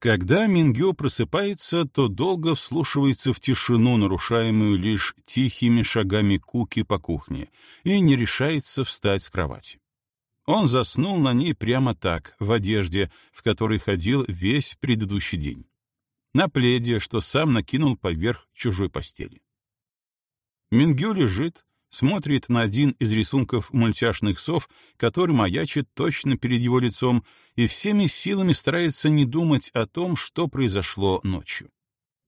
Когда Мингю просыпается, то долго вслушивается в тишину, нарушаемую лишь тихими шагами Куки по кухне, и не решается встать с кровати. Он заснул на ней прямо так, в одежде, в которой ходил весь предыдущий день. На пледе, что сам накинул поверх чужой постели. Мингю лежит, смотрит на один из рисунков мультяшных сов, который маячит точно перед его лицом, и всеми силами старается не думать о том, что произошло ночью.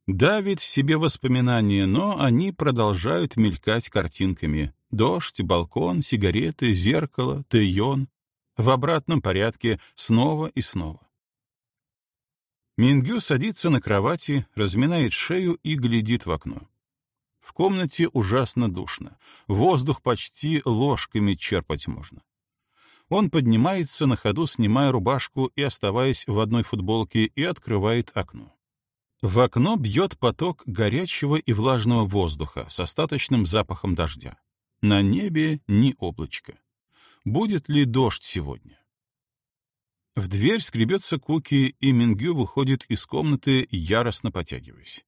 Давит в себе воспоминания, но они продолжают мелькать картинками. Дождь, балкон, сигареты, зеркало, тейон. В обратном порядке снова и снова. Мингю садится на кровати, разминает шею и глядит в окно. В комнате ужасно душно. Воздух почти ложками черпать можно. Он поднимается на ходу, снимая рубашку и оставаясь в одной футболке, и открывает окно. В окно бьет поток горячего и влажного воздуха с остаточным запахом дождя. На небе ни облачка. Будет ли дождь сегодня? В дверь скребется Куки, и Мингю выходит из комнаты, яростно потягиваясь.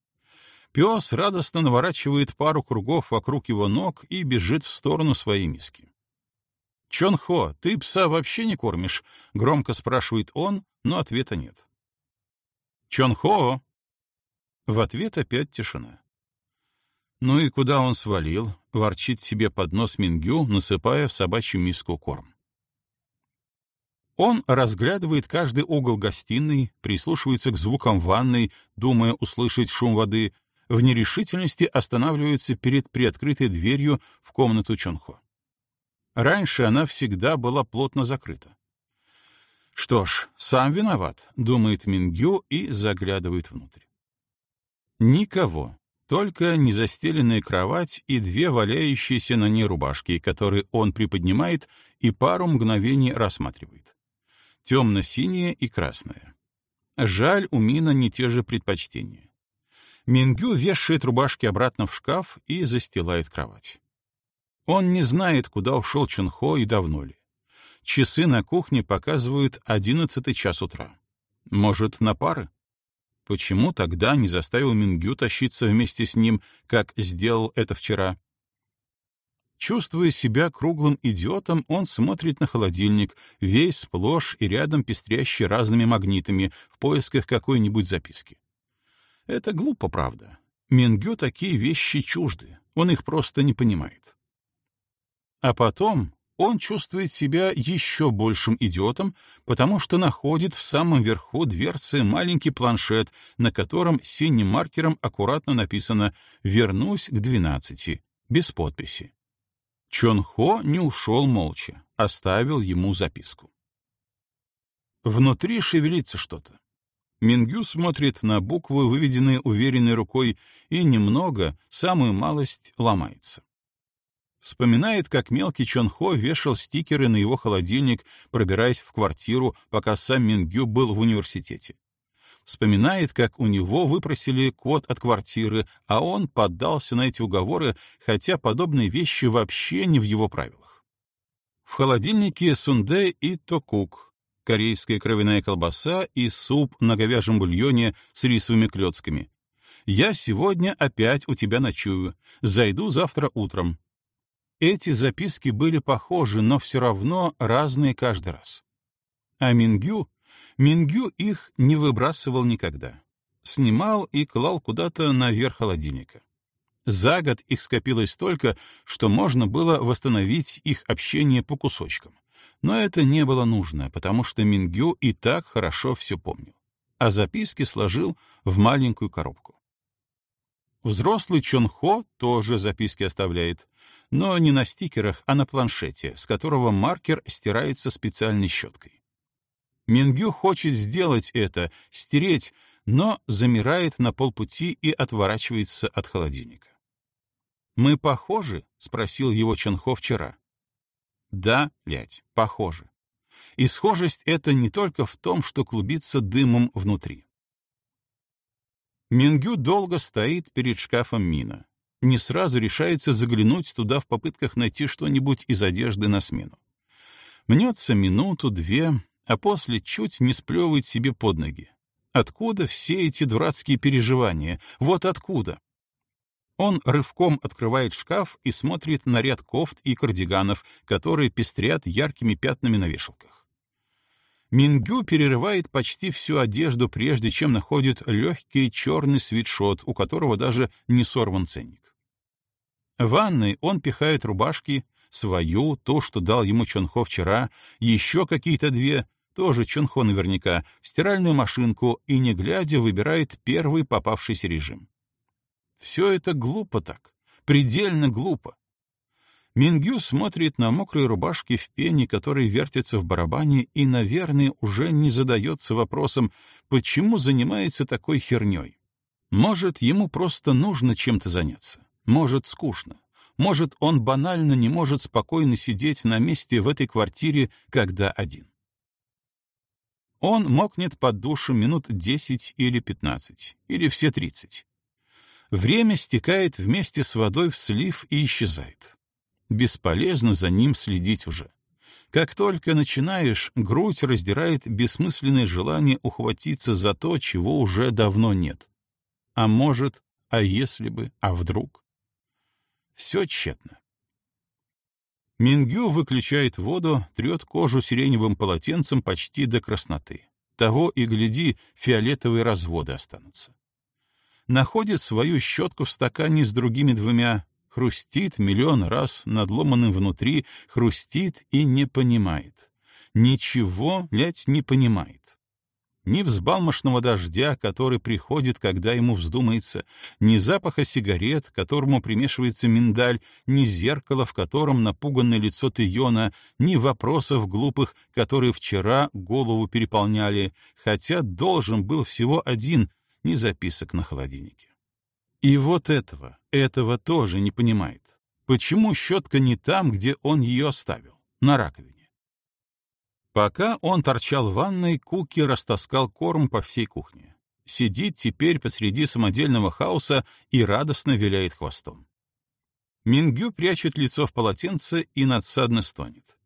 Пес радостно наворачивает пару кругов вокруг его ног и бежит в сторону своей миски. «Чон Хо, ты пса вообще не кормишь?» — громко спрашивает он, но ответа нет. «Чон Хо!» В ответ опять тишина. Ну и куда он свалил, ворчит себе под нос Мингю, насыпая в собачью миску корм. Он разглядывает каждый угол гостиной, прислушивается к звукам ванной, думая услышать шум воды, в нерешительности останавливается перед приоткрытой дверью в комнату Чонхо. Раньше она всегда была плотно закрыта. Что ж, сам виноват, думает Мингю и заглядывает внутрь. Никого, только незастеленная кровать и две валяющиеся на ней рубашки, которые он приподнимает и пару мгновений рассматривает. Темно-синяя и красная. Жаль, у Мина не те же предпочтения. Мингю вешает рубашки обратно в шкаф и застилает кровать. Он не знает, куда ушел Чунхо и давно ли. Часы на кухне показывают одиннадцатый час утра. Может, на пары? Почему тогда не заставил Мингю тащиться вместе с ним, как сделал это вчера? Чувствуя себя круглым идиотом, он смотрит на холодильник, весь сплошь и рядом пестрящий разными магнитами, в поисках какой-нибудь записки. Это глупо, правда. Мингю такие вещи чужды, он их просто не понимает. А потом он чувствует себя еще большим идиотом, потому что находит в самом верху дверцы маленький планшет, на котором синим маркером аккуратно написано «Вернусь к двенадцати», без подписи. Чон Хо не ушел молча, оставил ему записку. Внутри шевелится что-то. Мингю смотрит на буквы, выведенные уверенной рукой, и немного, самую малость, ломается. Вспоминает, как мелкий Чонхо вешал стикеры на его холодильник, пробираясь в квартиру, пока сам Мингю был в университете. Вспоминает, как у него выпросили код от квартиры, а он поддался на эти уговоры, хотя подобные вещи вообще не в его правилах. В холодильнике сунде и токук, корейская кровяная колбаса и суп на говяжьем бульоне с рисовыми клетками. «Я сегодня опять у тебя ночую. Зайду завтра утром». Эти записки были похожи, но все равно разные каждый раз. А Мингю, Мингю их не выбрасывал никогда. Снимал и клал куда-то наверх холодильника. За год их скопилось столько, что можно было восстановить их общение по кусочкам. Но это не было нужно, потому что Мингю и так хорошо все помнил. А записки сложил в маленькую коробку. Взрослый Чонхо тоже записки оставляет, но не на стикерах, а на планшете, с которого маркер стирается специальной щеткой. Мингю хочет сделать это, стереть, но замирает на полпути и отворачивается от холодильника. «Мы похожи?» — спросил его Чонхо вчера. Да, лядь, похоже. И схожесть это не только в том, что клубится дымом внутри. Мингю долго стоит перед шкафом Мина. Не сразу решается заглянуть туда в попытках найти что-нибудь из одежды на смену. Мнется минуту, две, а после чуть не сплевывает себе под ноги. Откуда все эти дурацкие переживания? Вот откуда? Он рывком открывает шкаф и смотрит на ряд кофт и кардиганов, которые пестрят яркими пятнами на вешалках. Мингю перерывает почти всю одежду, прежде чем находит легкий черный свитшот, у которого даже не сорван ценник. В ванной он пихает рубашки, свою, то, что дал ему Чонхо вчера, еще какие-то две, тоже Чонхо наверняка, в стиральную машинку и, не глядя, выбирает первый попавшийся режим. Все это глупо так, предельно глупо. Мингю смотрит на мокрые рубашки в пене, которые вертятся в барабане, и, наверное, уже не задается вопросом, почему занимается такой херней. Может, ему просто нужно чем-то заняться. Может, скучно. Может, он банально не может спокойно сидеть на месте в этой квартире, когда один. Он мокнет под душем минут 10 или 15, или все 30. Время стекает вместе с водой в слив и исчезает. Бесполезно за ним следить уже. Как только начинаешь, грудь раздирает бессмысленное желание ухватиться за то, чего уже давно нет. А может, а если бы, а вдруг? Все тщетно. Мингю выключает воду, трет кожу сиреневым полотенцем почти до красноты. Того и гляди, фиолетовые разводы останутся находит свою щетку в стакане с другими двумя, хрустит миллион раз надломанным внутри, хрустит и не понимает. Ничего, блядь, не понимает. Ни взбалмошного дождя, который приходит, когда ему вздумается, ни запаха сигарет, которому примешивается миндаль, ни зеркала, в котором напуганное лицо Тиона, ни вопросов глупых, которые вчера голову переполняли, хотя должен был всего один — ни записок на холодильнике. И вот этого, этого тоже не понимает. Почему щетка не там, где он ее оставил, на раковине? Пока он торчал в ванной, Куки растаскал корм по всей кухне. Сидит теперь посреди самодельного хаоса и радостно виляет хвостом. Мингю прячет лицо в полотенце и надсадно стонет.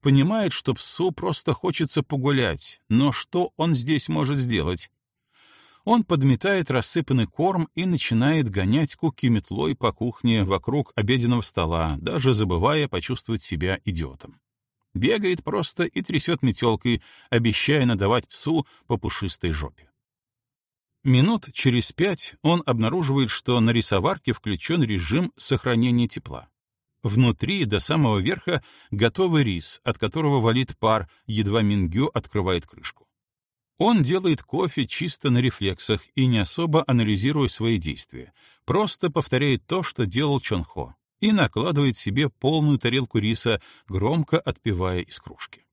Понимает, что псу просто хочется погулять, но что он здесь может сделать? Он подметает рассыпанный корм и начинает гонять куки метлой по кухне вокруг обеденного стола, даже забывая почувствовать себя идиотом. Бегает просто и трясет метелкой, обещая надавать псу по пушистой жопе. Минут через пять он обнаруживает, что на рисоварке включен режим сохранения тепла. Внутри, до самого верха, готовый рис, от которого валит пар, едва Мингю открывает крышку. Он делает кофе чисто на рефлексах и не особо анализируя свои действия, просто повторяет то, что делал Чонхо, и накладывает себе полную тарелку риса, громко отпивая из кружки.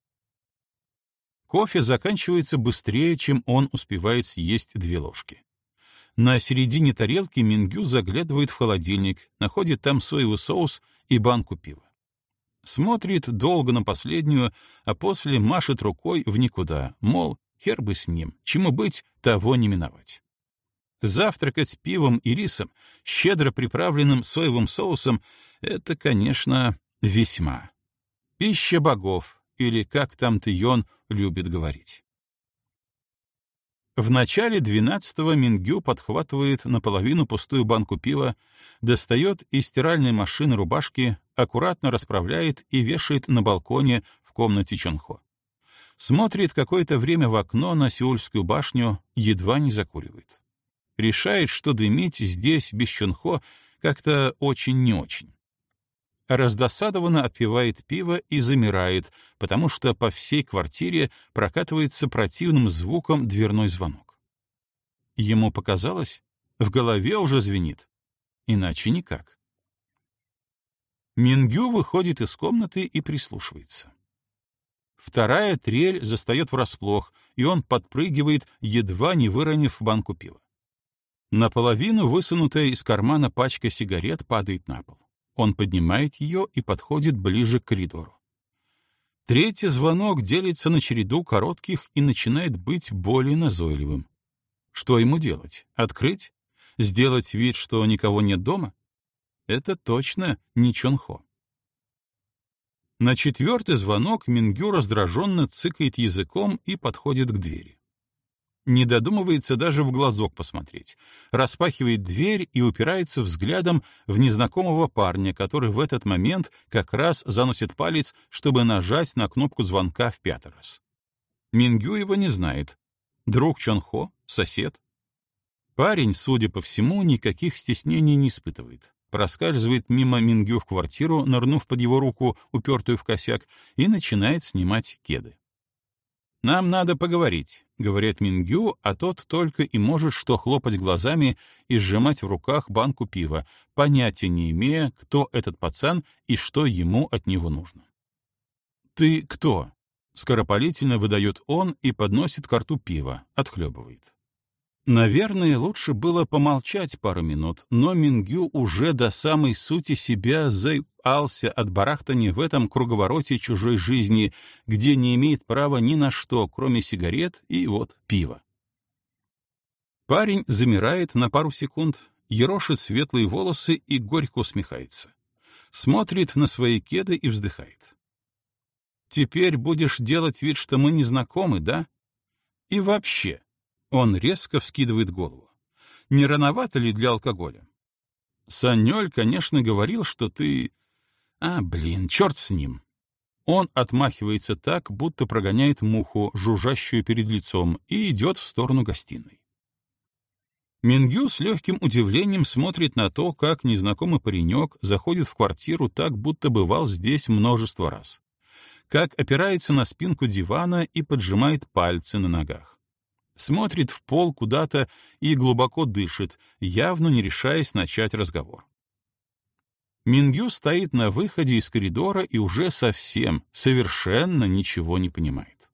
Кофе заканчивается быстрее, чем он успевает съесть две ложки. На середине тарелки Мингю заглядывает в холодильник, находит там соевый соус и банку пива. Смотрит долго на последнюю, а после машет рукой в никуда, мол, Хер бы с ним, чему быть, того не миновать. Завтракать пивом и рисом, щедро приправленным соевым соусом, это, конечно, весьма. Пища богов, или как там Тион любит говорить. В начале двенадцатого Мингю подхватывает наполовину пустую банку пива, достает из стиральной машины рубашки, аккуратно расправляет и вешает на балконе в комнате Чонхо смотрит какое-то время в окно на Сеульскую башню, едва не закуривает. Решает, что дымить здесь без Чунхо как-то очень не очень. Раздосадованно отпивает пиво и замирает, потому что по всей квартире прокатывается противным звуком дверной звонок. Ему показалось, в голове уже звенит. Иначе никак. Мингю выходит из комнаты и прислушивается. Вторая трель застает врасплох, и он подпрыгивает, едва не выронив банку пива. Наполовину высунутая из кармана пачка сигарет падает на пол. Он поднимает ее и подходит ближе к коридору. Третий звонок делится на череду коротких и начинает быть более назойливым. Что ему делать? Открыть? Сделать вид, что никого нет дома? Это точно не Чонхо. На четвертый звонок Мингю раздраженно цыкает языком и подходит к двери. Не додумывается даже в глазок посмотреть. Распахивает дверь и упирается взглядом в незнакомого парня, который в этот момент как раз заносит палец, чтобы нажать на кнопку звонка в пятый раз. Мингю его не знает. Друг Чонхо? Сосед? Парень, судя по всему, никаких стеснений не испытывает. Проскальзывает мимо Мингю в квартиру, нырнув под его руку, упертую в косяк, и начинает снимать кеды. «Нам надо поговорить», — говорит Мингю, а тот только и может что хлопать глазами и сжимать в руках банку пива, понятия не имея, кто этот пацан и что ему от него нужно. «Ты кто?» — скоропалительно выдает он и подносит карту пива, отхлебывает. Наверное, лучше было помолчать пару минут, но Мингю уже до самой сути себя заебался от барахтания в этом круговороте чужой жизни, где не имеет права ни на что, кроме сигарет и вот пива. Парень замирает на пару секунд, ерошит светлые волосы и горько усмехается. Смотрит на свои кеды и вздыхает. «Теперь будешь делать вид, что мы не знакомы, да? И вообще, он резко вскидывает голову. Не рановато ли для алкоголя? Санёль, конечно, говорил, что ты... А, блин, черт с ним. Он отмахивается так, будто прогоняет муху, жужжащую перед лицом, и идет в сторону гостиной. Мингю с легким удивлением смотрит на то, как незнакомый паренек заходит в квартиру так, будто бывал здесь множество раз. Как опирается на спинку дивана и поджимает пальцы на ногах смотрит в пол куда-то и глубоко дышит, явно не решаясь начать разговор. Мингю стоит на выходе из коридора и уже совсем, совершенно ничего не понимает.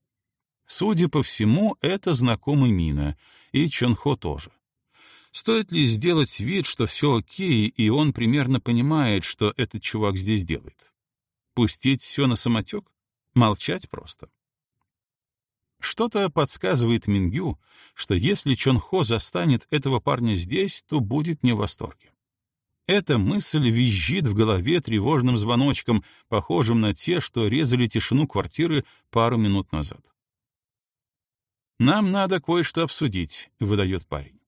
Судя по всему, это знакомый Мина, и Чонхо тоже. Стоит ли сделать вид, что все окей, и он примерно понимает, что этот чувак здесь делает? Пустить все на самотек? Молчать просто? Что-то подсказывает Мингю, что если Чонхо застанет этого парня здесь, то будет не в восторге. Эта мысль визжит в голове тревожным звоночком, похожим на те, что резали тишину квартиры пару минут назад. «Нам надо кое-что обсудить», — выдает парень.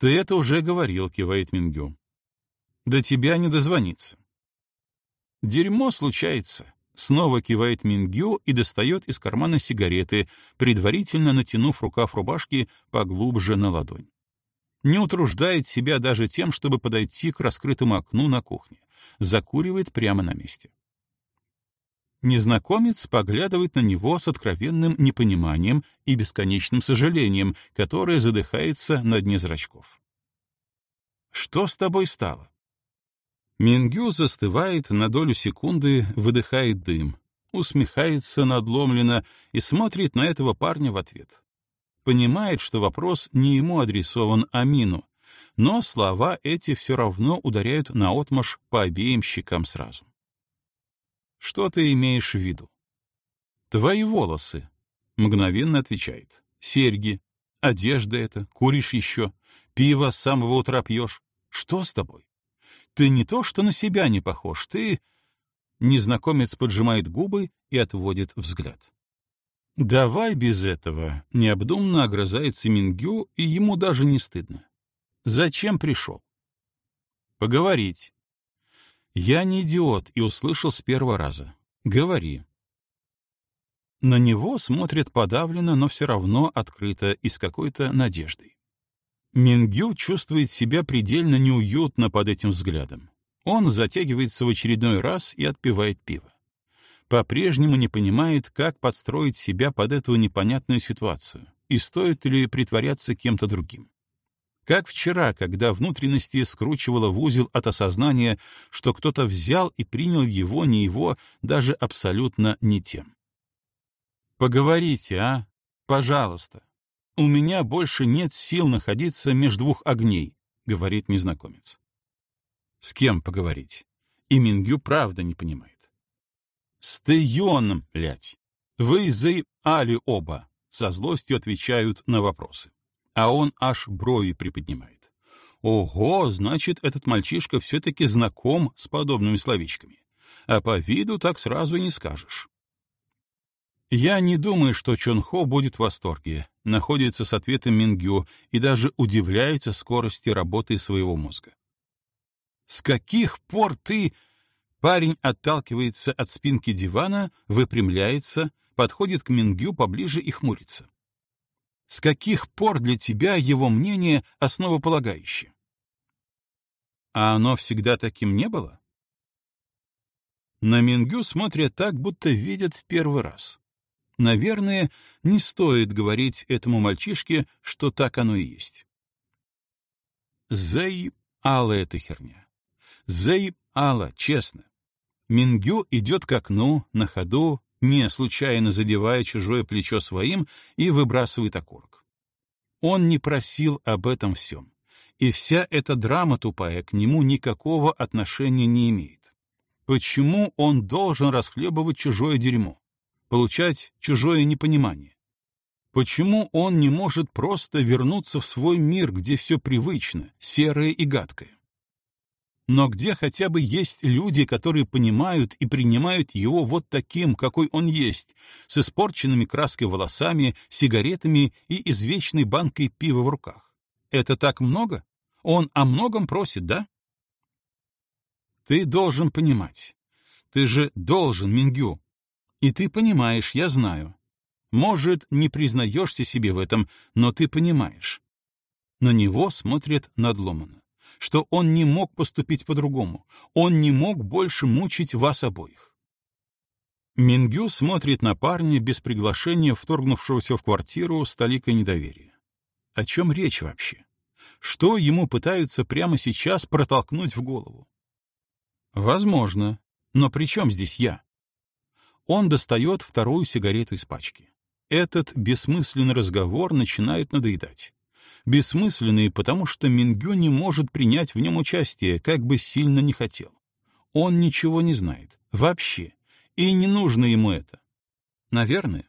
«Ты это уже говорил», — кивает Мингю. «До тебя не дозвониться». «Дерьмо случается. Снова кивает Мингю и достает из кармана сигареты, предварительно натянув рукав рубашки поглубже на ладонь. Не утруждает себя даже тем, чтобы подойти к раскрытому окну на кухне. Закуривает прямо на месте. Незнакомец поглядывает на него с откровенным непониманием и бесконечным сожалением, которое задыхается на дне зрачков. «Что с тобой стало?» Мингю застывает на долю секунды, выдыхает дым, усмехается надломленно и смотрит на этого парня в ответ. Понимает, что вопрос не ему адресован, а Мину, но слова эти все равно ударяют наотмашь по обеим щекам сразу. «Что ты имеешь в виду?» «Твои волосы», — мгновенно отвечает. «Серьги, одежда это, куришь еще, пиво с самого утра пьешь. Что с тобой?» Ты не то что на себя не похож, ты...» Незнакомец поджимает губы и отводит взгляд. «Давай без этого», — необдуманно огрызается Мингю, и ему даже не стыдно. «Зачем пришел?» «Поговорить». «Я не идиот» и услышал с первого раза. «Говори». На него смотрят подавленно, но все равно открыто и с какой-то надеждой. Мингю чувствует себя предельно неуютно под этим взглядом. Он затягивается в очередной раз и отпивает пиво. По-прежнему не понимает, как подстроить себя под эту непонятную ситуацию, и стоит ли притворяться кем-то другим. Как вчера, когда внутренности скручивало в узел от осознания, что кто-то взял и принял его, не его, даже абсолютно не тем. «Поговорите, а? Пожалуйста», «У меня больше нет сил находиться между двух огней», — говорит незнакомец. С кем поговорить? И Мингю правда не понимает. «С Тэйоном, блядь! Вы заебали оба!» — со злостью отвечают на вопросы. А он аж брови приподнимает. «Ого, значит, этот мальчишка все-таки знаком с подобными словечками. А по виду так сразу и не скажешь». Я не думаю, что Чонхо будет в восторге, находится с ответом Мингю и даже удивляется скорости работы своего мозга. «С каких пор ты...» Парень отталкивается от спинки дивана, выпрямляется, подходит к Мингю поближе и хмурится. С каких пор для тебя его мнение основополагающее? А оно всегда таким не было? На Мингю смотрят так, будто видят в первый раз. Наверное, не стоит говорить этому мальчишке, что так оно и есть. Зэй эта херня. Зэй честно. Мингю идет к окну, на ходу, не случайно задевая чужое плечо своим, и выбрасывает окурок. Он не просил об этом всем, и вся эта драма тупая к нему никакого отношения не имеет. Почему он должен расхлебывать чужое дерьмо, получать чужое непонимание? Почему он не может просто вернуться в свой мир, где все привычно, серое и гадкое? но где хотя бы есть люди, которые понимают и принимают его вот таким, какой он есть, с испорченными краской волосами, сигаретами и извечной банкой пива в руках. Это так много? Он о многом просит, да? Ты должен понимать. Ты же должен, Мингю. И ты понимаешь, я знаю. Может, не признаешься себе в этом, но ты понимаешь. На него смотрят надломанно что он не мог поступить по-другому, он не мог больше мучить вас обоих. Мингю смотрит на парня без приглашения, вторгнувшегося в квартиру с толикой недоверия. О чем речь вообще? Что ему пытаются прямо сейчас протолкнуть в голову? Возможно, но при чем здесь я? Он достает вторую сигарету из пачки. Этот бессмысленный разговор начинает надоедать бессмысленный, потому что Мингю не может принять в нем участие, как бы сильно не хотел. Он ничего не знает. Вообще. И не нужно ему это. Наверное.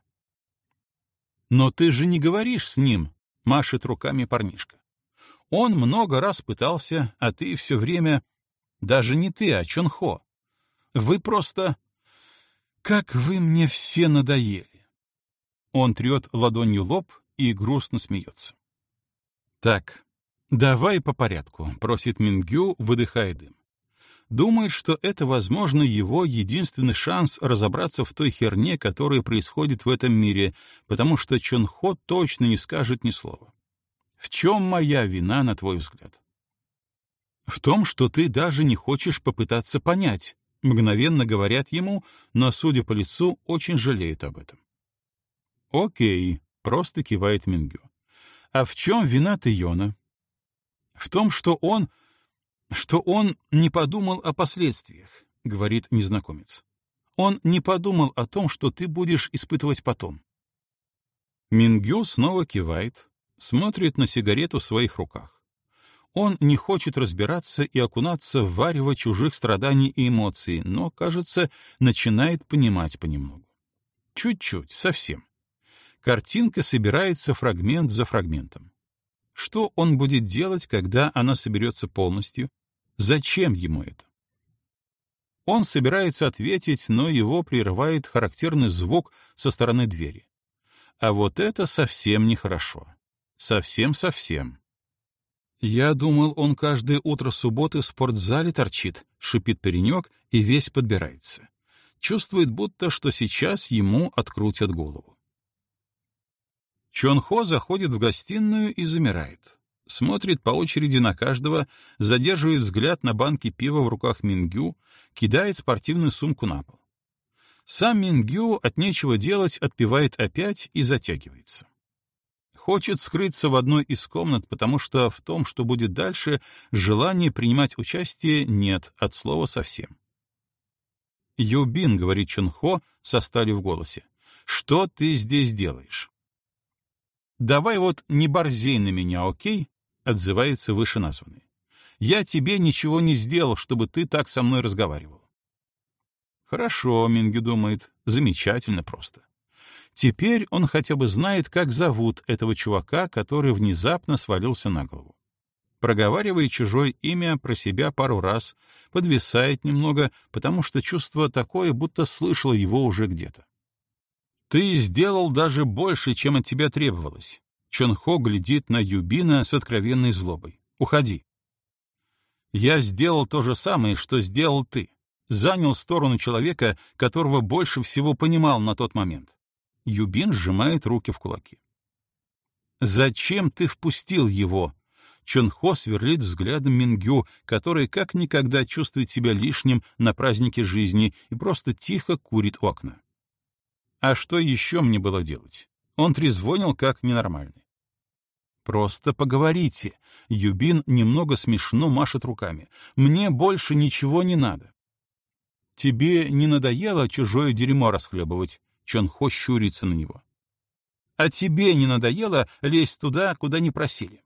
«Но ты же не говоришь с ним», — машет руками парнишка. «Он много раз пытался, а ты все время... Даже не ты, а Чонхо. Вы просто... Как вы мне все надоели!» Он трет ладонью лоб и грустно смеется. «Так, давай по порядку», — просит Мингю, выдыхая дым. Думает, что это, возможно, его единственный шанс разобраться в той херне, которая происходит в этом мире, потому что Чонхо точно не скажет ни слова. В чем моя вина, на твой взгляд? В том, что ты даже не хочешь попытаться понять, мгновенно говорят ему, но, судя по лицу, очень жалеет об этом. Окей, просто кивает Мингю. А в чем вина Тейона? В том, что он... что он не подумал о последствиях, говорит незнакомец. Он не подумал о том, что ты будешь испытывать потом. Мингю снова кивает, смотрит на сигарету в своих руках. Он не хочет разбираться и окунаться в варево чужих страданий и эмоций, но, кажется, начинает понимать понемногу. Чуть-чуть, совсем. Картинка собирается фрагмент за фрагментом. Что он будет делать, когда она соберется полностью? Зачем ему это? Он собирается ответить, но его прерывает характерный звук со стороны двери. А вот это совсем нехорошо. Совсем-совсем. «Я думал, он каждое утро субботы в спортзале торчит», — шипит паренек и весь подбирается. Чувствует, будто что сейчас ему открутят голову. Чон Хо заходит в гостиную и замирает. Смотрит по очереди на каждого, задерживает взгляд на банки пива в руках Мингю, кидает спортивную сумку на пол. Сам Мингю от нечего делать отпивает опять и затягивается. Хочет скрыться в одной из комнат, потому что в том, что будет дальше, желания принимать участие нет от слова совсем. «Юбин», — говорит Чунхо со сталью в голосе, — «что ты здесь делаешь?» «Давай вот не борзей на меня, окей?» — отзывается вышеназванный. «Я тебе ничего не сделал, чтобы ты так со мной разговаривал». «Хорошо», — Минги думает, — «замечательно просто». Теперь он хотя бы знает, как зовут этого чувака, который внезапно свалился на голову. Проговаривая чужое имя про себя пару раз, подвисает немного, потому что чувство такое, будто слышал его уже где-то. Ты сделал даже больше, чем от тебя требовалось. Чонхо глядит на Юбина с откровенной злобой. «Уходи». «Я сделал то же самое, что сделал ты. Занял сторону человека, которого больше всего понимал на тот момент». Юбин сжимает руки в кулаки. «Зачем ты впустил его?» Чонхо сверлит взглядом Мингю, который как никогда чувствует себя лишним на празднике жизни и просто тихо курит окна. А что еще мне было делать? Он трезвонил как ненормальный. «Просто поговорите». Юбин немного смешно машет руками. «Мне больше ничего не надо». «Тебе не надоело чужое дерьмо расхлебывать?» Чонхо щурится на него. «А тебе не надоело лезть туда, куда не просили?»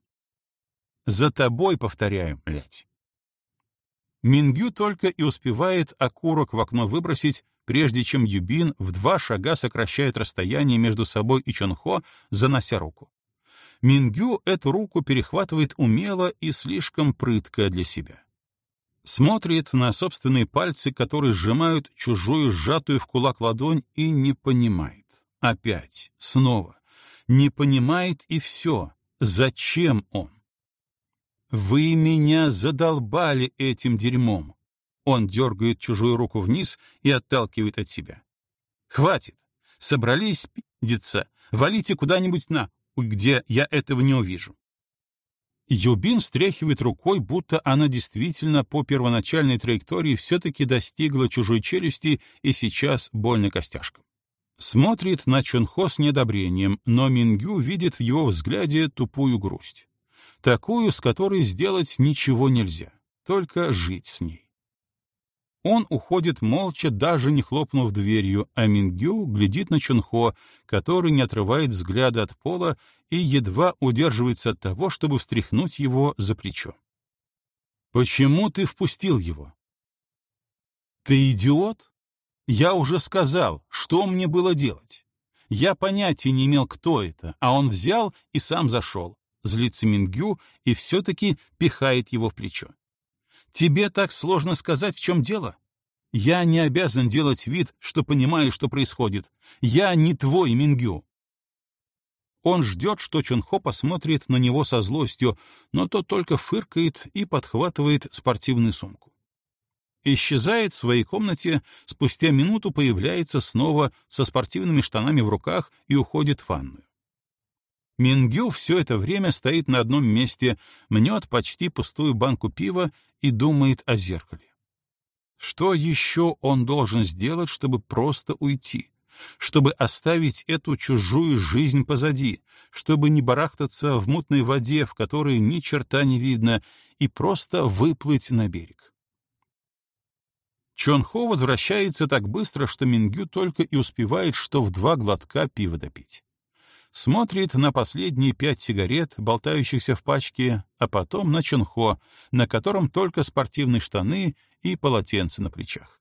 «За тобой, повторяю, блядь». Мингю только и успевает окурок в окно выбросить, прежде чем Юбин в два шага сокращает расстояние между собой и Чонхо, занося руку. Мингю эту руку перехватывает умело и слишком прытко для себя. Смотрит на собственные пальцы, которые сжимают чужую сжатую в кулак ладонь, и не понимает. Опять, снова. Не понимает и все. Зачем он? «Вы меня задолбали этим дерьмом!» Он дергает чужую руку вниз и отталкивает от себя. «Хватит! Собрались пиздиться! Валите куда-нибудь на, где я этого не увижу!» Юбин встряхивает рукой, будто она действительно по первоначальной траектории все-таки достигла чужой челюсти и сейчас больно костяшкам. Смотрит на Чонхо с недобрением, но Мингю видит в его взгляде тупую грусть. Такую, с которой сделать ничего нельзя, только жить с ней. Он уходит молча, даже не хлопнув дверью, а Мингю глядит на Чунхо, который не отрывает взгляда от пола и едва удерживается от того, чтобы встряхнуть его за плечо. «Почему ты впустил его?» «Ты идиот? Я уже сказал, что мне было делать. Я понятия не имел, кто это, а он взял и сам зашел, злится Мингю и все-таки пихает его в плечо. Тебе так сложно сказать, в чем дело? Я не обязан делать вид, что понимаю, что происходит. Я не твой Мингю. Он ждет, что Чонхо посмотрит на него со злостью, но тот только фыркает и подхватывает спортивную сумку. Исчезает в своей комнате, спустя минуту появляется снова со спортивными штанами в руках и уходит в ванную. Мингю все это время стоит на одном месте, мнет почти пустую банку пива и думает о зеркале. Что еще он должен сделать, чтобы просто уйти? Чтобы оставить эту чужую жизнь позади, чтобы не барахтаться в мутной воде, в которой ни черта не видно, и просто выплыть на берег. Чонхо возвращается так быстро, что Мингю только и успевает, что в два глотка пива допить смотрит на последние пять сигарет, болтающихся в пачке, а потом на Чунхо, на котором только спортивные штаны и полотенце на плечах.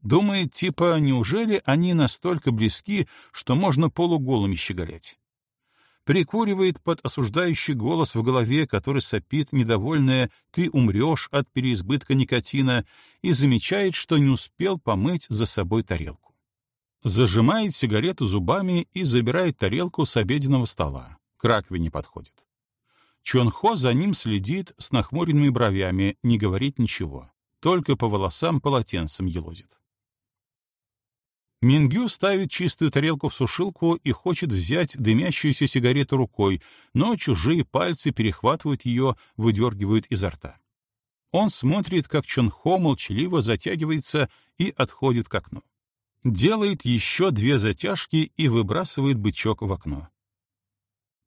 Думает, типа, неужели они настолько близки, что можно полуголыми щеголять? Прикуривает под осуждающий голос в голове, который сопит недовольное «ты умрешь от переизбытка никотина» и замечает, что не успел помыть за собой тарелку зажимает сигарету зубами и забирает тарелку с обеденного стола. К раковине подходит. Чонхо за ним следит с нахмуренными бровями, не говорит ничего. Только по волосам полотенцем елозит. Мингю ставит чистую тарелку в сушилку и хочет взять дымящуюся сигарету рукой, но чужие пальцы перехватывают ее, выдергивают изо рта. Он смотрит, как Чонхо молчаливо затягивается и отходит к окну делает еще две затяжки и выбрасывает бычок в окно.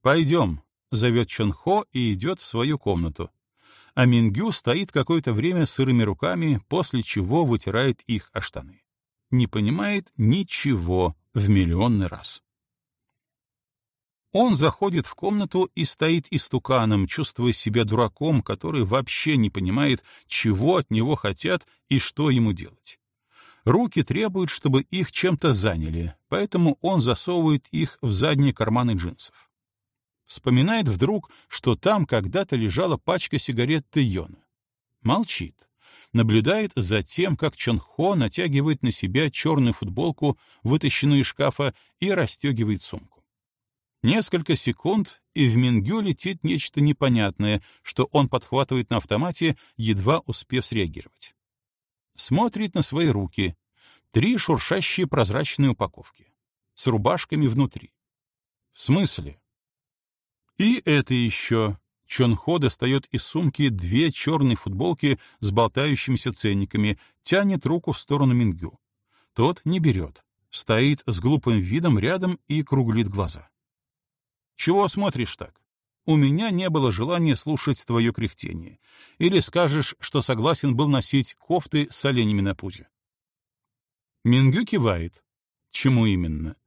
«Пойдем», — зовет Чонхо и идет в свою комнату. А Мингю стоит какое-то время сырыми руками, после чего вытирает их о штаны. Не понимает ничего в миллионный раз. Он заходит в комнату и стоит истуканом, чувствуя себя дураком, который вообще не понимает, чего от него хотят и что ему делать. Руки требуют, чтобы их чем-то заняли, поэтому он засовывает их в задние карманы джинсов. Вспоминает вдруг, что там когда-то лежала пачка сигарет Тэйона. Молчит. Наблюдает за тем, как Чон Хо натягивает на себя черную футболку, вытащенную из шкафа, и расстегивает сумку. Несколько секунд, и в Мингю летит нечто непонятное, что он подхватывает на автомате, едва успев среагировать. Смотрит на свои руки. Три шуршащие прозрачные упаковки. С рубашками внутри. В смысле? И это еще. Чонхо достает из сумки две черные футболки с болтающимися ценниками, тянет руку в сторону Мингю. Тот не берет. Стоит с глупым видом рядом и круглит глаза. Чего смотришь так? У меня не было желания слушать твое кряхтение. Или скажешь, что согласен был носить кофты с оленями на пузе. Мингю кивает. Чему именно?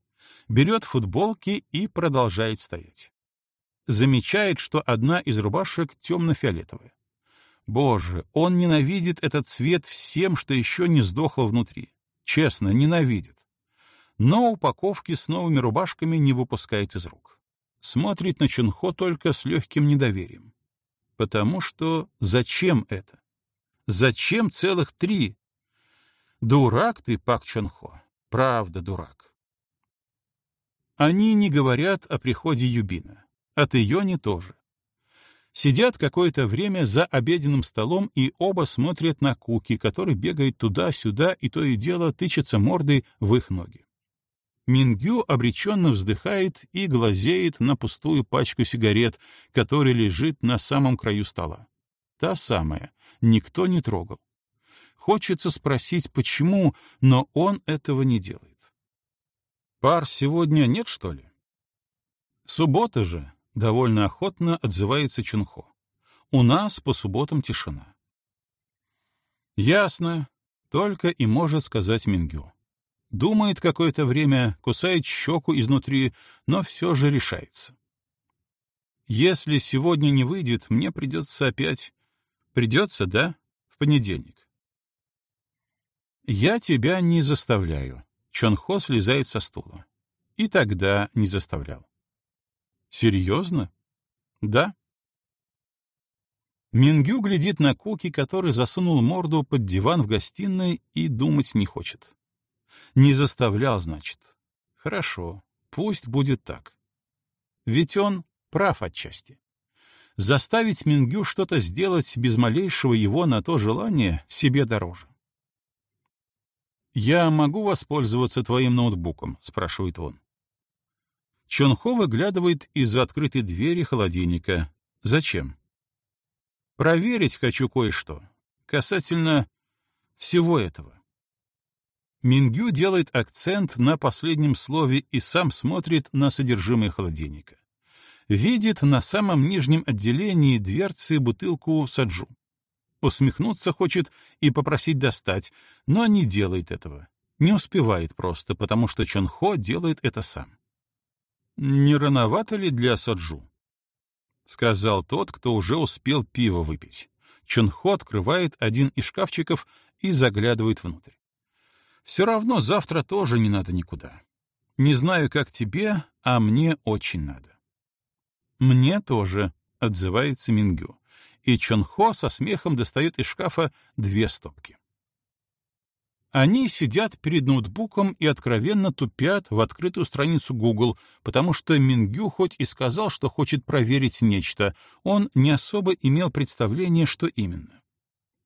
Берет футболки и продолжает стоять. Замечает, что одна из рубашек темно-фиолетовая. Боже, он ненавидит этот цвет всем, что еще не сдохло внутри. Честно, ненавидит. Но упаковки с новыми рубашками не выпускает из рук смотрит на Чунхо только с легким недоверием. Потому что зачем это? Зачем целых три? Дурак ты, Пак Чунхо. Правда, дурак. Они не говорят о приходе Юбина. От Иони тоже. Сидят какое-то время за обеденным столом и оба смотрят на Куки, который бегает туда-сюда и то и дело тычется мордой в их ноги. Мингю обреченно вздыхает и глазеет на пустую пачку сигарет, которая лежит на самом краю стола. Та самая, никто не трогал. Хочется спросить, почему, но он этого не делает. Пар сегодня нет, что ли? Суббота же, довольно охотно отзывается Чунхо. У нас по субботам тишина. Ясно, только и может сказать Мингю. Думает какое-то время, кусает щеку изнутри, но все же решается. Если сегодня не выйдет, мне придется опять... Придется, да? В понедельник. Я тебя не заставляю. Чонхо слезает со стула. И тогда не заставлял. Серьезно? Да. Мингю глядит на Куки, который засунул морду под диван в гостиной и думать не хочет. Не заставлял, значит. Хорошо, пусть будет так. Ведь он прав отчасти. Заставить Мингю что-то сделать без малейшего его на то желания себе дороже. «Я могу воспользоваться твоим ноутбуком?» — спрашивает он. Чонхо выглядывает из-за открытой двери холодильника. «Зачем?» «Проверить хочу кое-что. Касательно всего этого. Мингю делает акцент на последнем слове и сам смотрит на содержимое холодильника. Видит на самом нижнем отделении дверцы бутылку саджу. Усмехнуться хочет и попросить достать, но не делает этого. Не успевает просто, потому что Чонхо делает это сам. «Не рановато ли для саджу?» — сказал тот, кто уже успел пиво выпить. Чонхо открывает один из шкафчиков и заглядывает внутрь. Все равно завтра тоже не надо никуда. Не знаю, как тебе, а мне очень надо. Мне тоже, — отзывается Мингю, и Чонхо со смехом достает из шкафа две стопки. Они сидят перед ноутбуком и откровенно тупят в открытую страницу Google, потому что Мингю хоть и сказал, что хочет проверить нечто, он не особо имел представления, что именно.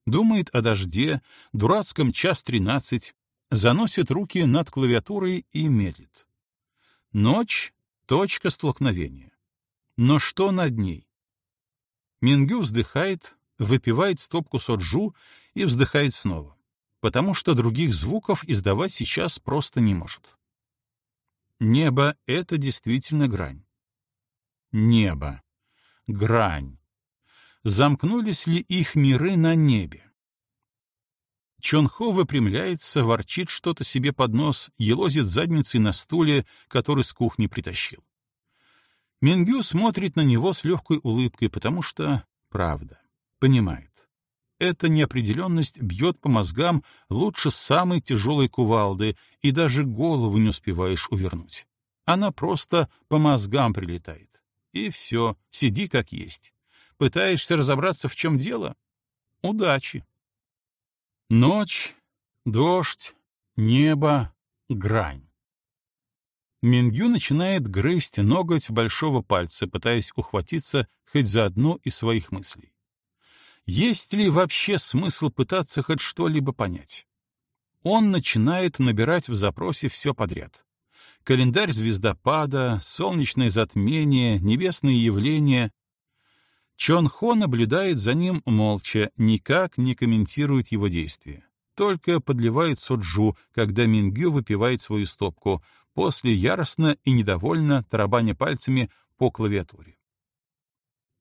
Думает о дожде, дурацком час тринадцать, заносит руки над клавиатурой и медлит. Ночь — точка столкновения. Но что над ней? Мингю вздыхает, выпивает стопку соджу и вздыхает снова, потому что других звуков издавать сейчас просто не может. Небо — это действительно грань. Небо. Грань. Замкнулись ли их миры на небе? Чонхо выпрямляется, ворчит что-то себе под нос, елозит задницей на стуле, который с кухни притащил. Мингю смотрит на него с легкой улыбкой, потому что, правда, понимает. Эта неопределенность бьет по мозгам лучше самой тяжелой кувалды, и даже голову не успеваешь увернуть. Она просто по мозгам прилетает. И все, сиди как есть. Пытаешься разобраться, в чем дело? Удачи. Ночь, дождь, небо, грань. Мингю начинает грызть ноготь большого пальца, пытаясь ухватиться хоть за одну из своих мыслей. Есть ли вообще смысл пытаться хоть что-либо понять? Он начинает набирать в запросе все подряд. Календарь звездопада, солнечное затмение, небесные явления. Чон Хо наблюдает за ним молча, никак не комментирует его действия. Только подливает соджу, когда Мингю выпивает свою стопку, после яростно и недовольно тарабаня пальцами по клавиатуре.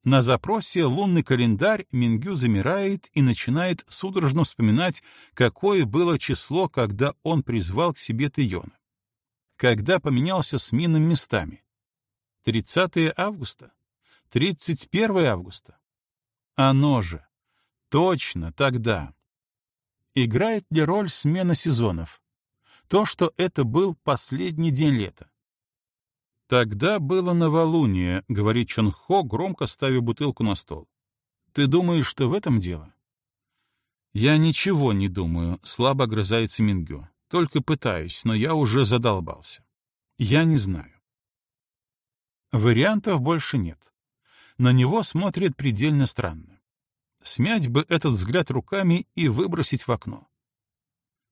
На запросе «Лунный календарь» Мингю замирает и начинает судорожно вспоминать, какое было число, когда он призвал к себе Тайона. Когда поменялся с Мином местами. 30 августа? 31 августа? Оно же. Точно, тогда. Играет ли роль смена сезонов? То, что это был последний день лета. «Тогда было новолуние», — говорит Чон Хо, громко ставя бутылку на стол. «Ты думаешь, что в этом дело?» «Я ничего не думаю», — слабо огрызается Мингю. «Только пытаюсь, но я уже задолбался. Я не знаю». Вариантов больше нет. На него смотрит предельно странно. Смять бы этот взгляд руками и выбросить в окно.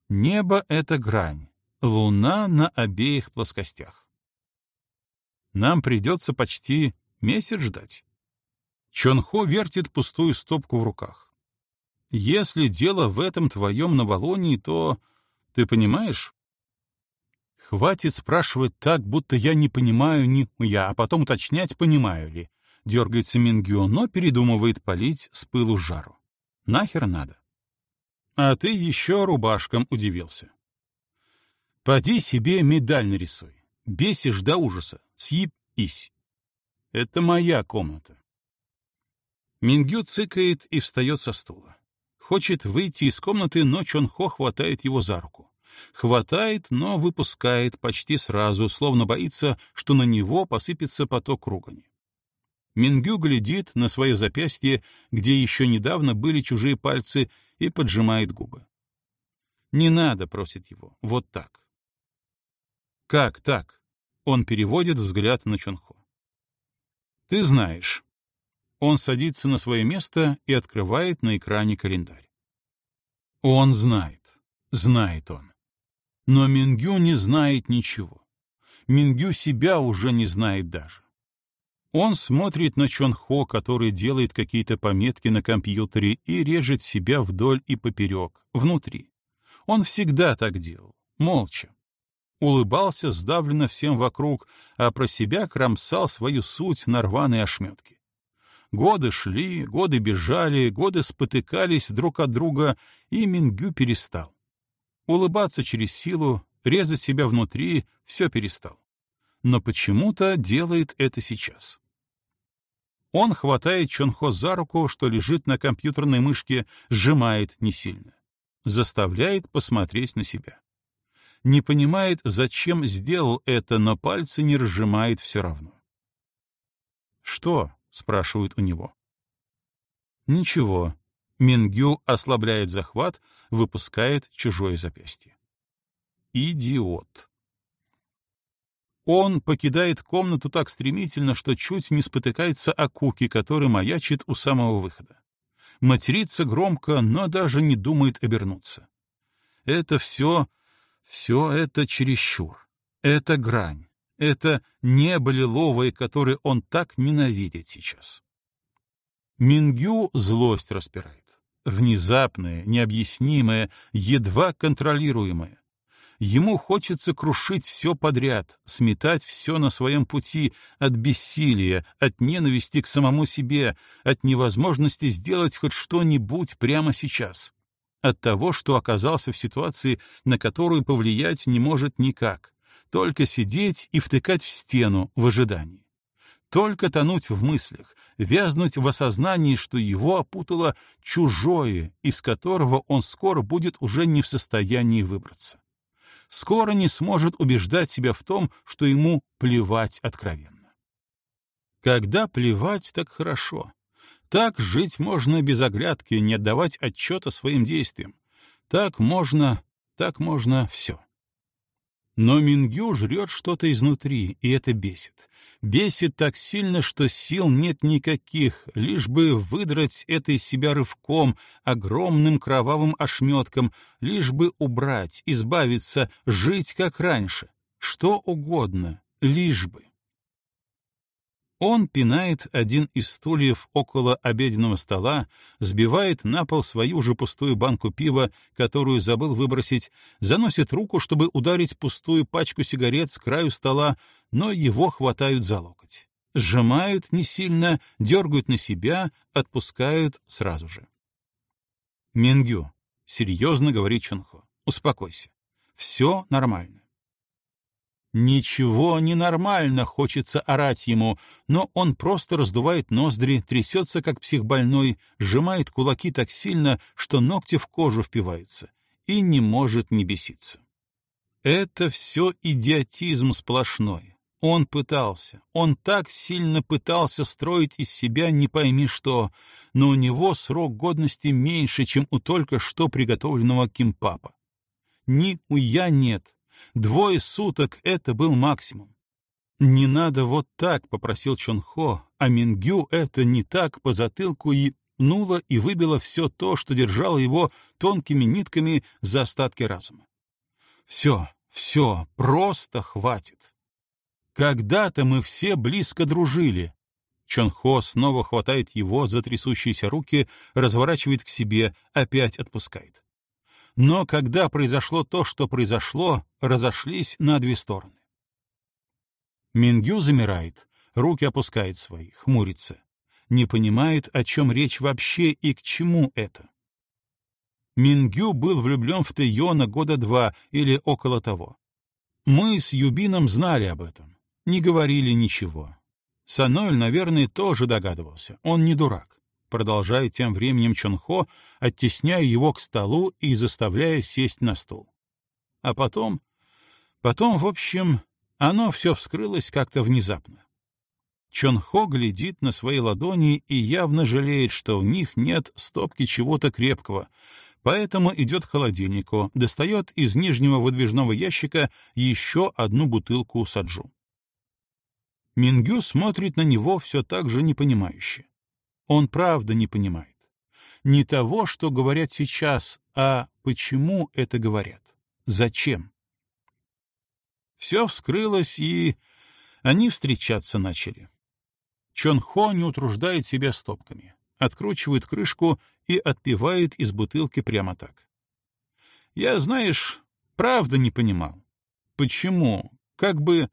Небо — это грань, луна на обеих плоскостях. Нам придется почти месяц ждать. Чонхо вертит пустую стопку в руках. Если дело в этом твоем новолонии, то... Ты понимаешь? Хватит спрашивать так, будто я не понимаю ни я, а потом уточнять, понимаю ли. Дергается Мингю, но передумывает полить с пылу жару. Нахер надо. А ты еще рубашкам удивился. Поди себе медаль нарисуй. Бесишь до ужаса. Съебись. Это моя комната. Мингю цыкает и встает со стула. Хочет выйти из комнаты, но Чонхо хватает его за руку. Хватает, но выпускает почти сразу, словно боится, что на него посыпется поток ругани. Мингю глядит на свое запястье, где еще недавно были чужие пальцы, и поджимает губы. «Не надо», — просит его, — «вот так». «Как так?» Он переводит взгляд на Чонхо. «Ты знаешь». Он садится на свое место и открывает на экране календарь. Он знает. Знает он. Но Мингю не знает ничего. Мингю себя уже не знает даже. Он смотрит на Чонхо, который делает какие-то пометки на компьютере и режет себя вдоль и поперек, внутри. Он всегда так делал, молча улыбался сдавленно всем вокруг, а про себя кромсал свою суть на рваные ошметки. Годы шли, годы бежали, годы спотыкались друг от друга, и Мингю перестал. Улыбаться через силу, резать себя внутри — все перестал. Но почему-то делает это сейчас. Он хватает Чонхо за руку, что лежит на компьютерной мышке, сжимает не сильно. Заставляет посмотреть на себя не понимает, зачем сделал это, но пальцы не разжимает все равно. «Что?» — спрашивают у него. «Ничего». Мингю ослабляет захват, выпускает чужое запястье. «Идиот». Он покидает комнату так стремительно, что чуть не спотыкается о Куки, который маячит у самого выхода. Матерится громко, но даже не думает обернуться. Это все все это чересчур. Это грань. Это небо лиловое, которое он так ненавидит сейчас. Мингю злость распирает. Внезапная, необъяснимая, едва контролируемая. Ему хочется крушить все подряд, сметать все на своем пути от бессилия, от ненависти к самому себе, от невозможности сделать хоть что-нибудь прямо сейчас от того, что оказался в ситуации, на которую повлиять не может никак, только сидеть и втыкать в стену в ожидании. Только тонуть в мыслях, вязнуть в осознании, что его опутало чужое, из которого он скоро будет уже не в состоянии выбраться. Скоро не сможет убеждать себя в том, что ему плевать откровенно. Когда плевать, так хорошо. Так жить можно без оглядки, не отдавать отчета своим действиям. Так можно, так можно все. Но Мингю жрет что-то изнутри, и это бесит. Бесит так сильно, что сил нет никаких, лишь бы выдрать это из себя рывком, огромным кровавым ошметком, лишь бы убрать, избавиться, жить как раньше. Что угодно, лишь бы. Он пинает один из стульев около обеденного стола, сбивает на пол свою же пустую банку пива, которую забыл выбросить, заносит руку, чтобы ударить пустую пачку сигарет с краю стола, но его хватают за локоть. Сжимают не сильно, дергают на себя, отпускают сразу же. «Мингю», — серьезно говорит Чунхо, — «успокойся. Все нормально. Ничего ненормально, хочется орать ему, но он просто раздувает ноздри, трясется как психбольной, сжимает кулаки так сильно, что ногти в кожу впиваются, и не может не беситься. Это все идиотизм сплошной. Он пытался, он так сильно пытался строить из себя не пойми что, но у него срок годности меньше, чем у только что приготовленного кимпапа. Ни у я нет, Двое суток — это был максимум. «Не надо вот так», — попросил Чонхо, а Мингю это не так по затылку и пнула и выбила все то, что держало его тонкими нитками за остатки разума. «Все, все, просто хватит. Когда-то мы все близко дружили». Чонхо снова хватает его за трясущиеся руки, разворачивает к себе, опять отпускает. Но когда произошло то, что произошло, разошлись на две стороны. Мингю замирает, руки опускает свои, хмурится. Не понимает, о чем речь вообще и к чему это. Мингю был влюблен в Тэйона года два или около того. Мы с Юбином знали об этом, не говорили ничего. Саноэль, наверное, тоже догадывался, он не дурак продолжает тем временем Чонхо, оттесняя его к столу и заставляя сесть на стул. А потом... Потом, в общем, оно все вскрылось как-то внезапно. Чонхо глядит на свои ладони и явно жалеет, что в них нет стопки чего-то крепкого, поэтому идет к холодильнику, достает из нижнего выдвижного ящика еще одну бутылку саджу. Мингю смотрит на него все так же непонимающе. Он правда не понимает. Не того, что говорят сейчас, а почему это говорят. Зачем? Все вскрылось, и они встречаться начали. Чон Хо не утруждает себя стопками, откручивает крышку и отпивает из бутылки прямо так. Я, знаешь, правда не понимал. Почему? Как бы...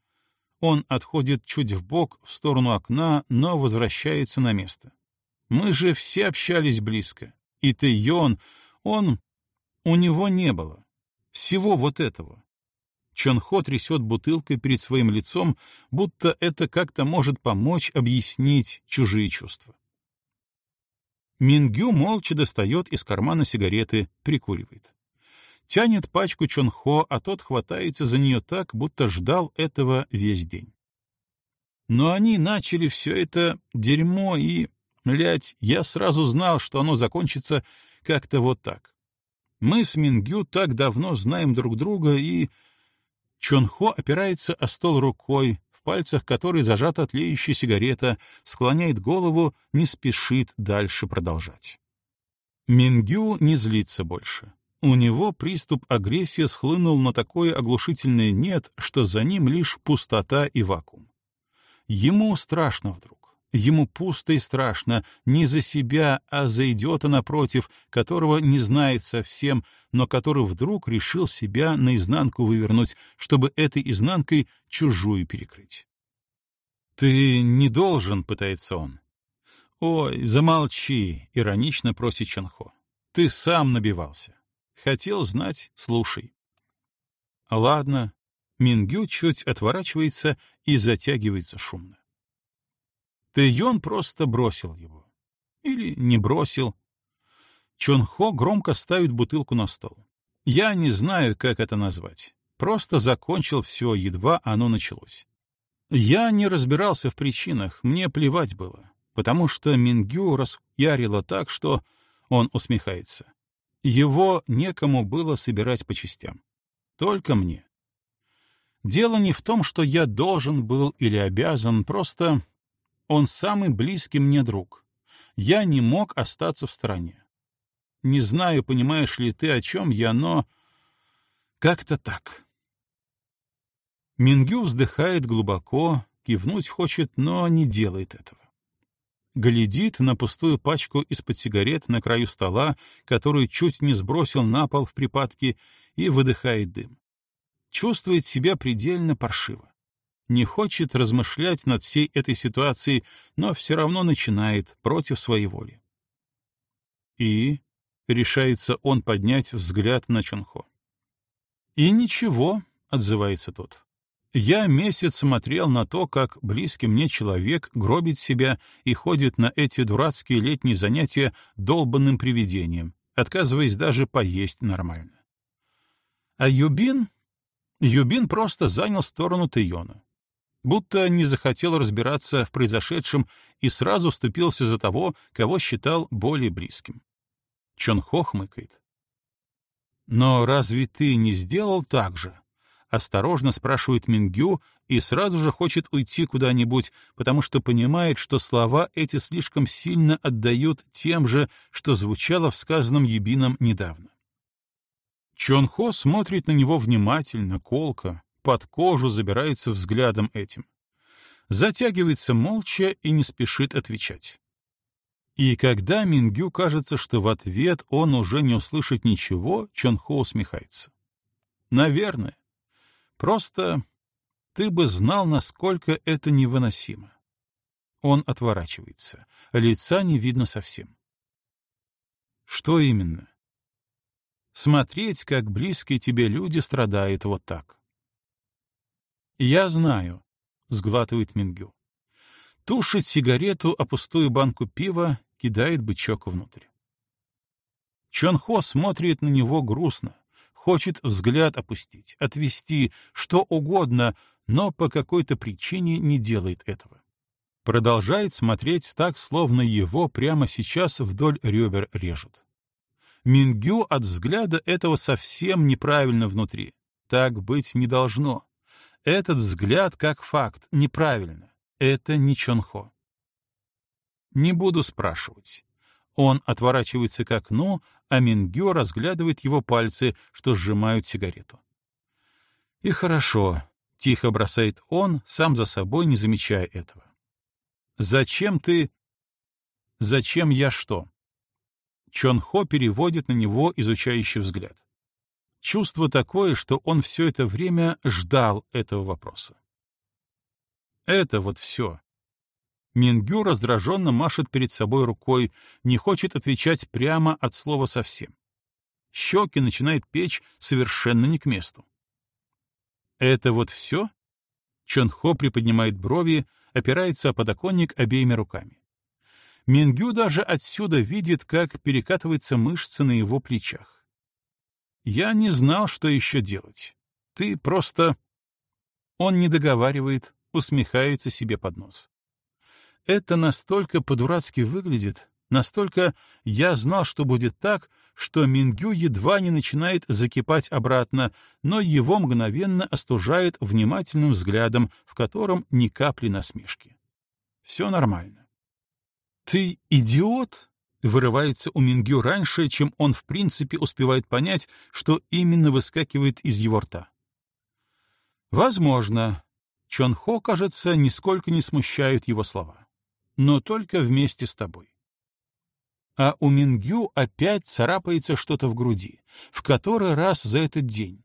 Он отходит чуть в бок в сторону окна, но возвращается на место. Мы же все общались близко. И ты, Йон, он... У него не было. Всего вот этого. Чонхо трясет бутылкой перед своим лицом, будто это как-то может помочь объяснить чужие чувства. Мингю молча достает из кармана сигареты, прикуривает. Тянет пачку Чонхо, а тот хватается за нее так, будто ждал этого весь день. Но они начали все это дерьмо и... Блять, я сразу знал, что оно закончится как-то вот так. Мы с Мингю так давно знаем друг друга, и... Чонхо опирается о стол рукой, в пальцах которой зажата тлеющая сигарета, склоняет голову, не спешит дальше продолжать. Мингю не злится больше. У него приступ агрессии схлынул на такое оглушительное «нет», что за ним лишь пустота и вакуум. Ему страшно вдруг. Ему пусто и страшно не за себя, а за идиота напротив, которого не знает совсем, но который вдруг решил себя наизнанку вывернуть, чтобы этой изнанкой чужую перекрыть. «Ты не должен», — пытается он. «Ой, замолчи», — иронично просит Чонхо. «Ты сам набивался. Хотел знать — слушай». «Ладно». Мингю чуть отворачивается и затягивается шумно. Тэйон просто бросил его. Или не бросил. Чонхо громко ставит бутылку на стол. Я не знаю, как это назвать. Просто закончил все, едва оно началось. Я не разбирался в причинах, мне плевать было, потому что Мингю расярило так, что он усмехается. Его некому было собирать по частям. Только мне. Дело не в том, что я должен был или обязан, просто он самый близкий мне друг. Я не мог остаться в стороне. Не знаю, понимаешь ли ты, о чем я, но как-то так. Мингю вздыхает глубоко, кивнуть хочет, но не делает этого. Глядит на пустую пачку из-под сигарет на краю стола, которую чуть не сбросил на пол в припадке, и выдыхает дым. Чувствует себя предельно паршиво. Не хочет размышлять над всей этой ситуацией, но все равно начинает против своей воли. И решается он поднять взгляд на Чонхо. «И ничего», — отзывается тот. «Я месяц смотрел на то, как близкий мне человек гробит себя и ходит на эти дурацкие летние занятия долбанным привидением, отказываясь даже поесть нормально. А Юбин? Юбин просто занял сторону Тейона. Будто не захотел разбираться в произошедшем и сразу вступился за того, кого считал более близким. Чонхо хмыкает. «Но разве ты не сделал так же?» — осторожно спрашивает Мингю и сразу же хочет уйти куда-нибудь, потому что понимает, что слова эти слишком сильно отдают тем же, что звучало в сказанном Ебином недавно. Чонхо смотрит на него внимательно, колко, под кожу забирается взглядом этим. Затягивается молча и не спешит отвечать. И когда Мингю кажется, что в ответ он уже не услышит ничего, Чонхо усмехается. Наверное. Просто ты бы знал, насколько это невыносимо. Он отворачивается. Лица не видно совсем. Что именно? Смотреть, как близкие тебе люди страдают вот так. Я знаю, — сглатывает Мингю. Тушит сигарету о пустую банку пива кидает бычок внутрь. Чонхо смотрит на него грустно, хочет взгляд опустить, отвести, что угодно, но по какой-то причине не делает этого. Продолжает смотреть так, словно его прямо сейчас вдоль ребер режут. Мингю от взгляда этого совсем неправильно внутри. Так быть не должно. Этот взгляд как факт неправильно. Это не Чонхо. Не буду спрашивать. Он отворачивается к окну, а Мингё разглядывает его пальцы, что сжимают сигарету. И хорошо, — тихо бросает он, сам за собой не замечая этого. «Зачем ты...» «Зачем я что?» Чон Хо переводит на него изучающий взгляд. Чувство такое, что он все это время ждал этого вопроса. Это вот все, Мингю раздраженно машет перед собой рукой, не хочет отвечать прямо от слова совсем. Щеки начинает печь совершенно не к месту. «Это вот все?» Чонхо приподнимает брови, опирается о подоконник обеими руками. Мингю даже отсюда видит, как перекатываются мышцы на его плечах. «Я не знал, что еще делать. Ты просто...» Он не договаривает, усмехается себе под нос. Это настолько по-дурацки выглядит, настолько я знал, что будет так, что Мингю едва не начинает закипать обратно, но его мгновенно остужает внимательным взглядом, в котором ни капли насмешки. Все нормально. «Ты идиот?» — вырывается у Мингю раньше, чем он в принципе успевает понять, что именно выскакивает из его рта. Возможно. Чон Хо, кажется, нисколько не смущают его слова но только вместе с тобой. А у Мингю опять царапается что-то в груди, в который раз за этот день.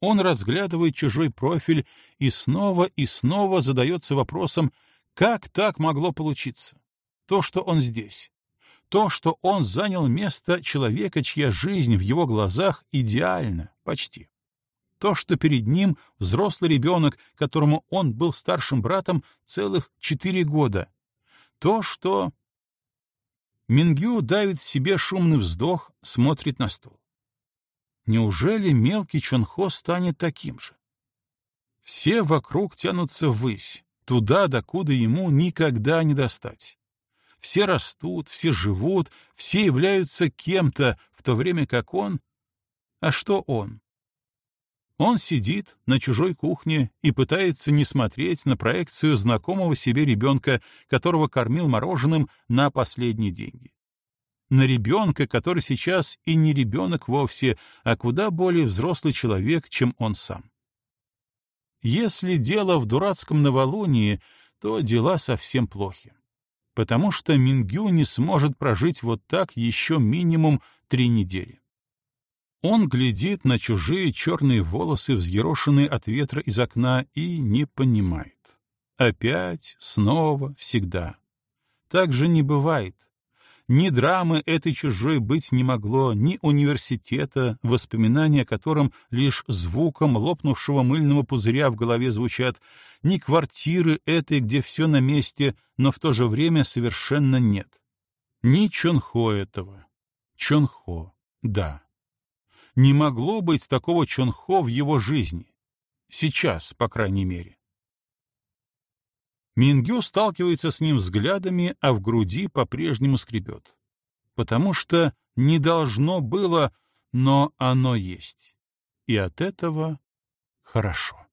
Он разглядывает чужой профиль и снова и снова задается вопросом, как так могло получиться? То, что он здесь. То, что он занял место человека, чья жизнь в его глазах идеальна, почти. То, что перед ним взрослый ребенок, которому он был старшим братом целых четыре года, то, что... Мингю давит в себе шумный вздох, смотрит на стол. Неужели мелкий Чонхо станет таким же? Все вокруг тянутся ввысь, туда, докуда ему никогда не достать. Все растут, все живут, все являются кем-то, в то время как он... А что он? Он сидит на чужой кухне и пытается не смотреть на проекцию знакомого себе ребенка, которого кормил мороженым на последние деньги. На ребенка, который сейчас и не ребенок вовсе, а куда более взрослый человек, чем он сам. Если дело в дурацком новолунии, то дела совсем плохи. Потому что Мингю не сможет прожить вот так еще минимум три недели. Он глядит на чужие черные волосы, взъерошенные от ветра из окна, и не понимает. Опять, снова, всегда. Так же не бывает. Ни драмы этой чужой быть не могло, ни университета, воспоминания о котором лишь звуком лопнувшего мыльного пузыря в голове звучат, ни квартиры этой, где все на месте, но в то же время совершенно нет. Ни Чонхо этого. Чонхо, да. Не могло быть такого Чонхо в его жизни. Сейчас, по крайней мере. Мингю сталкивается с ним взглядами, а в груди по-прежнему скребет. Потому что не должно было, но оно есть. И от этого хорошо.